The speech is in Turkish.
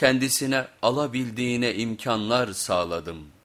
kendisine alabildiğine imkanlar sağladım.''